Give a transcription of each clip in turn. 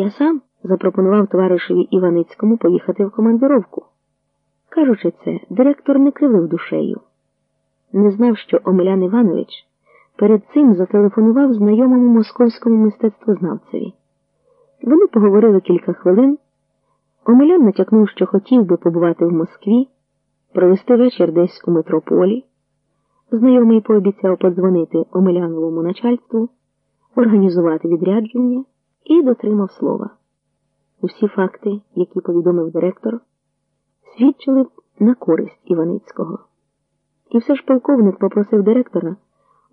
Я сам запропонував товаришеві Іваницькому поїхати в командировку. Кажучи це, директор не кривив душею. Не знав, що Омелян Іванович перед цим зателефонував знайомому московському мистецтвознавцеві. Вони поговорили кілька хвилин. Омелян натякнув, що хотів би побувати в Москві, провести вечір десь у метрополі. Знайомий пообіцяв подзвонити Омеляновому начальству, організувати відрядження і дотримав слова. Усі факти, які повідомив директор, свідчили на користь Іваницького. І все ж полковник попросив директора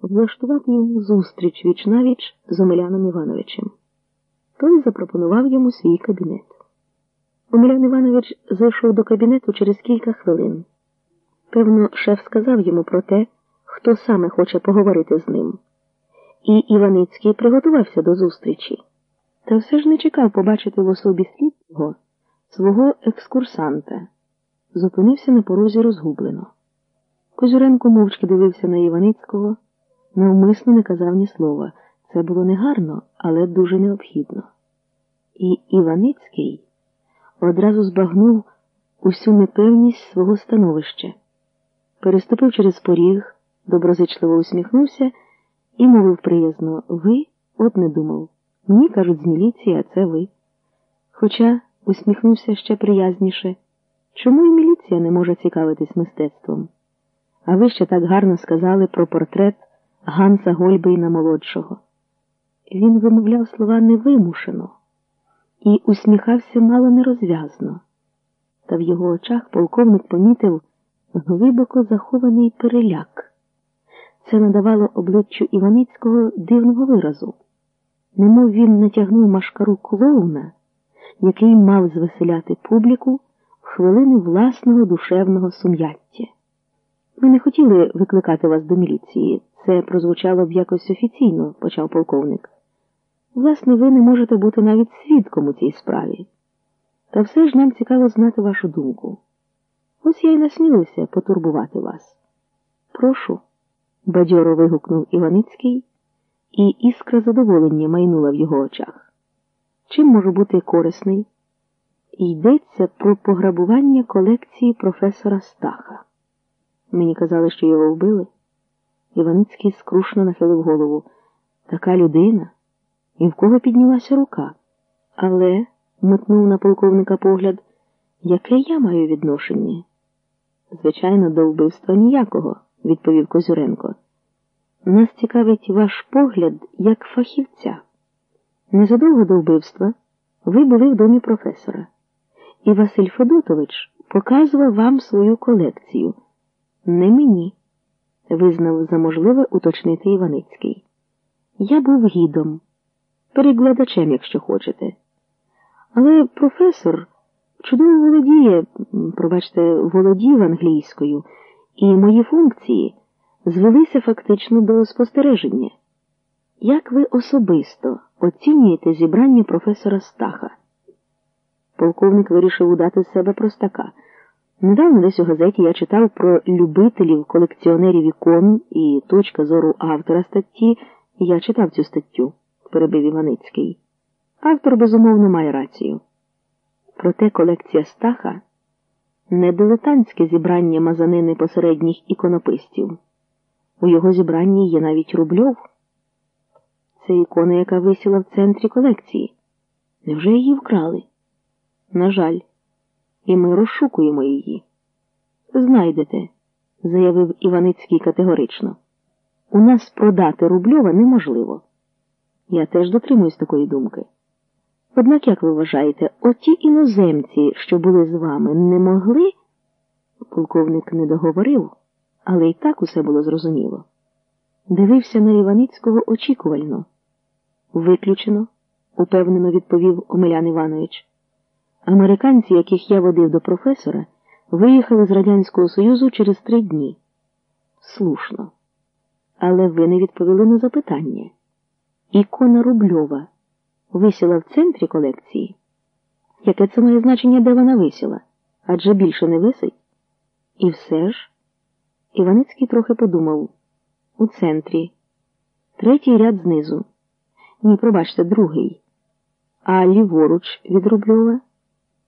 влаштувати йому зустріч віч навіч з Омеляном Івановичем. Той запропонував йому свій кабінет. Омелян Іванович зайшов до кабінету через кілька хвилин. Певно, шеф сказав йому про те, хто саме хоче поговорити з ним. І Іваницький приготувався до зустрічі, та все ж не чекав побачити в особі слідчого свого екскурсанта. Зупинився на порозі розгублено. Козюренко мовчки дивився на Іваницького, навмисно не казав ні слова. Це було негарно, але дуже необхідно. І Іваницький одразу збагнув усю непевність свого становища, переступив через поріг, доброзичливо усміхнувся і мовив приязно Ви от не думав. Мені кажуть з міліції, а це ви. Хоча усміхнувся ще приязніше. Чому і міліція не може цікавитись мистецтвом? А ви ще так гарно сказали про портрет Ганса Гольбейна молодшого. Він вимовляв слова невимушено і усміхався мало нерозв'язно. Та в його очах полковник помітив глибоко захований переляк. Це надавало обличчю Іваницького дивного виразу, немов він натягнув машкару клоуна, який мав звеселяти публіку в хвилини власного душевного сум'яття. Ми не хотіли викликати вас до міліції. Це прозвучало б якось офіційно, почав полковник. Власне, ви не можете бути навіть свідком у цій справі. Та все ж нам цікаво знати вашу думку. Ось я й насмілився потурбувати вас. Прошу, бадьоро вигукнув Іваницький, і іскра задоволення майнула в його очах. Чим можу бути корисний? Йдеться про пограбування колекції професора Стаха. Мені казали, що його вбили. Іваницький скрушно нахилив голову. Така людина, і в кого піднялася рука. Але, метнув на полковника погляд, яке я маю відношення? Звичайно, до вбивства ніякого, відповів Козюренко. Нас цікавить ваш погляд як фахівця. Незадовго до вбивства ви були в домі професора, і Василь Федотович показував вам свою колекцію. Не мені, визнав за можливе уточнити Іваницький. Я був гідом, перекладачем, якщо хочете. Але професор чудово володіє, пробачте, володів англійською, і мої функції звелися фактично до спостереження. Як ви особисто оцінюєте зібрання професора Стаха? Полковник вирішив удати з себе простака. Недавно десь у газеті я читав про любителів, колекціонерів ікон і точка зору автора статті. Я читав цю статтю, перебив Іваницький. Автор, безумовно, має рацію. Проте колекція Стаха не дилетантське зібрання мазанини посередніх іконописців. У його зібранні є навіть рубльов. Це ікона, яка висіла в центрі колекції. Невже її вкрали? На жаль і ми розшукуємо її. Знайдете, заявив Іваницький категорично. У нас продати Рубльова неможливо. Я теж дотримуюсь такої думки. Однак, як ви вважаєте, оті іноземці, що були з вами, не могли? Полковник не договорив, але й так усе було зрозуміло. Дивився на Іваницького очікувально. Виключено, упевнено відповів Омелян Іванович. Американці, яких я водив до професора, виїхали з Радянського Союзу через три дні. Слушно. Але ви не відповіли на запитання. Ікона Рубльова висіла в центрі колекції. Яке це має значення, де вона висіла? Адже більше не висить? І все ж. Іваницький трохи подумав у центрі, третій ряд знизу. Ні, пробачте, другий. А ліворуч від Рубльова?